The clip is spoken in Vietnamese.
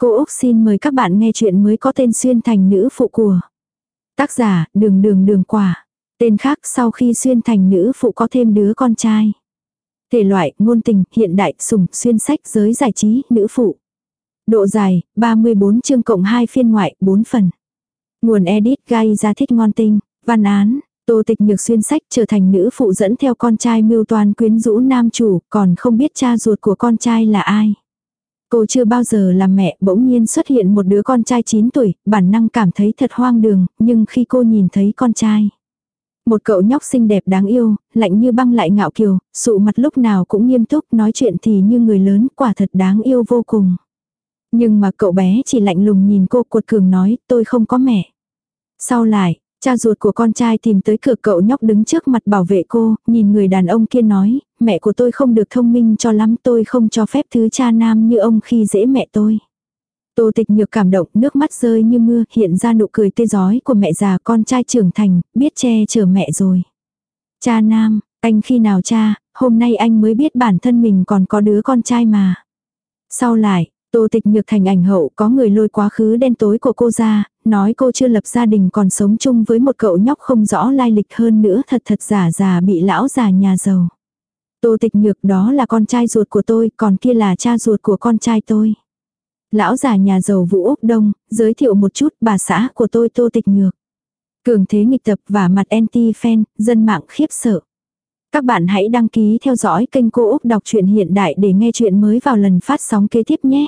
Cô Úc xin mời các bạn nghe chuyện mới có tên xuyên thành nữ phụ của. Tác giả, đường đường đường quả. Tên khác sau khi xuyên thành nữ phụ có thêm đứa con trai. Thể loại, ngôn tình, hiện đại, sủng, xuyên sách, giới giải trí, nữ phụ. Độ dài, 34 chương cộng 2 phiên ngoại, 4 phần. Nguồn edit gây ra thích ngon tinh. Văn án, Tô tịch nhược xuyên sách trở thành nữ phụ dẫn theo con trai mưu toàn quyến rũ nam chủ, còn không biết cha ruột của con trai là ai. Cô chưa bao giờ làm mẹ, bỗng nhiên xuất hiện một đứa con trai 9 tuổi, bản năng cảm thấy thật hoang đường, nhưng khi cô nhìn thấy con trai. Một cậu nhóc xinh đẹp đáng yêu, lạnh như băng lại ngạo kiều, sụ mặt lúc nào cũng nghiêm túc, nói chuyện thì như người lớn, quả thật đáng yêu vô cùng. Nhưng mà cậu bé chỉ lạnh lùng nhìn cô cuột cường nói, tôi không có mẹ. Sau lại, Cha ruột của con trai tìm tới cửa cậu nhóc đứng trước mặt bảo vệ cô, nhìn người đàn ông kia nói, mẹ của tôi không được thông minh cho lắm tôi không cho phép thứ cha nam như ông khi dễ mẹ tôi. Tô tịch nhược cảm động, nước mắt rơi như mưa, hiện ra nụ cười tươi giói của mẹ già con trai trưởng thành, biết che chở mẹ rồi. Cha nam, anh khi nào cha, hôm nay anh mới biết bản thân mình còn có đứa con trai mà. Sau lại, Tô tịch nhược thành ảnh hậu có người lôi quá khứ đen tối của cô ra, nói cô chưa lập gia đình còn sống chung với một cậu nhóc không rõ lai lịch hơn nữa thật thật giả giả bị lão già nhà giàu. Tô tịch nhược đó là con trai ruột của tôi, còn kia là cha ruột của con trai tôi. Lão già nhà giàu Vũ Úc Đông, giới thiệu một chút bà xã của tôi Tô tịch nhược. Cường thế nghịch tập và mặt anti-fan, dân mạng khiếp sợ. Các bạn hãy đăng ký theo dõi kênh Cô Úc Đọc truyện Hiện Đại để nghe chuyện mới vào lần phát sóng kế tiếp nhé.